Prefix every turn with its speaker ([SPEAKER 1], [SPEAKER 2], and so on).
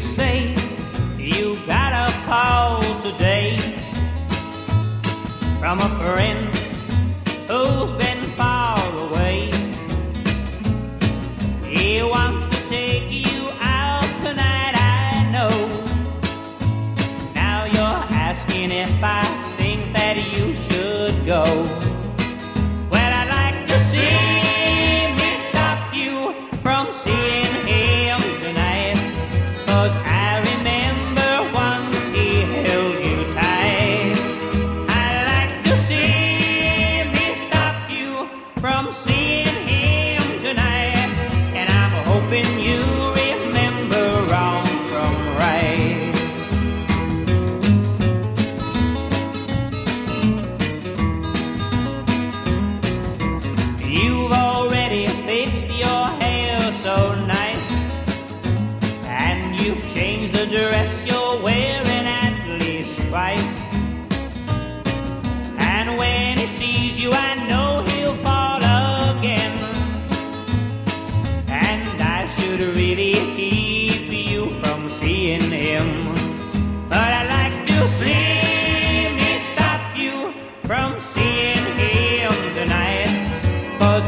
[SPEAKER 1] you say you got a call today from a friend who's been far away. He wants to take you out tonight, I know. Now you're asking if I think that you should go. From seeing him tonight. And I'm hoping you remember wrong from right. You've already fixed your hair so nice, and you've changed the dress you're wearing at least twice. And when he sees you, I know I should really keep you from seeing him. But I'd like to see me stop you from seeing him tonight. Cause